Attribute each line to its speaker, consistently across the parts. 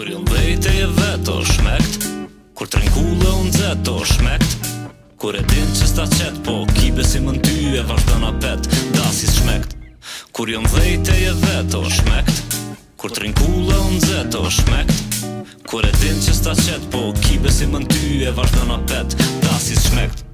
Speaker 1: Kur jo mbejt e vet o shmekt Kur të rinkull e unë o shmekt Kur e din që sta qet Po kibe si më në ty e vazhdo na pet Dasis shmekt Kur jo mbejt e vet o shmekt Kur të rinkull e unë o shmekt Kur e din që sta qet Po kibe si më në ty e vazhdo na pet Dasis shmekt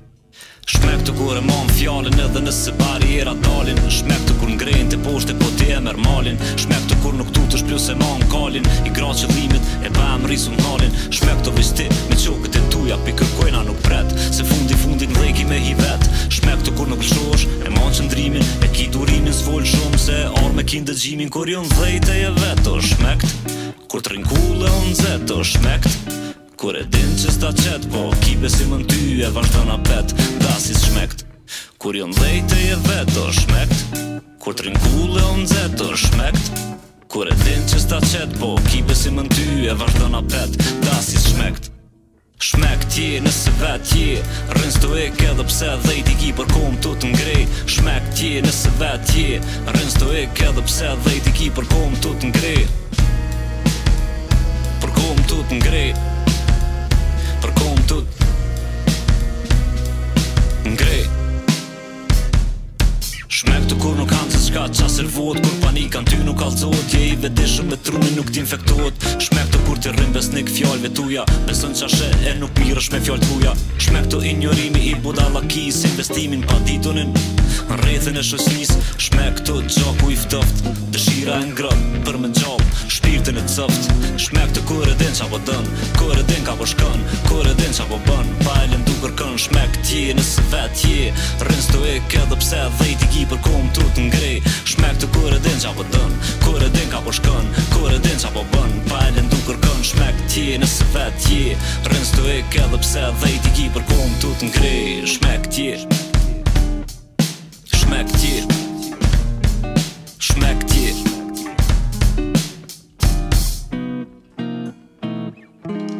Speaker 1: Shmek të kur e mom fjallin edhe nëse barjera dalin Shmek të kur ngrejnë të poshte po të e Shmek të kur nuk tu Se e ma n'kallin I gra që dhimit e ba e më risu n'kallin Shpek të visti, me qokët e tuja Pi kërkojna nuk pret Se fundi fundit n'leki me hi vet Shpek të kur nuk lëshosh e ma në qëndrimin E ki durimin s'vol shumë Se orë me kin dëgjimin kur jo n'dhejt e je veto kur të o n'zeto Shmekt kur e din që sta qet Po ki besim në e vazhdojna pet kur të o n'zeto kur e që sta Po ki në ty e Dasis kur jo n'dhejt e je veto kur të o n'zeto Shmekt Kur e din që sta qet po Ki besi më në ty e vazhdo në pet Da si shmekt Shmek je, nëse vet je Rën së të ek edhe pse dhe i ki për kom të të ngrej Shmek je, nëse vet je Rën së të ek edhe pse dhe i ki për kom të të ngrej Për kom të të ngrej kur nuk kanë se shka qa servot Kur panika në ty nuk alëzot Je i vedishëm me trunin nuk ti infektohet Shmek të kur të rrim besnik fjallve tuja Besën qa e nuk mirësh me fjalë tuaja Shmek të ignorimi i budala ki Se investimin pa ditunin Në rrethin e shësnis Shmek të gjaku i fdoft Dëshira e ngrohtë për me gjop Shpirtin e cëft Shmek të kur edin qa po dën Kur edin ka po shkën Kur edin qa po bën kënsh ti këti nësë vetë je Rënë së të e këdë pse dhe i t'i ki për kom të të ngrej Shmek të kur e din qa po dën, kur e din ka po shkën, kur e din qa po bën Pajlin du kërkën shmek ti nësë vetë je Rënë së të e këdë pse dhe i t'i ki për kom të të ngrej Shmek ti Shmek ti Shmek ti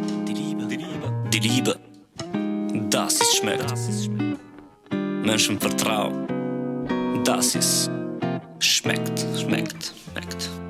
Speaker 1: Dilibë Dilibë schmeckt. Menschen vertrauen, dass es schmeckt, schmeckt, schmeckt.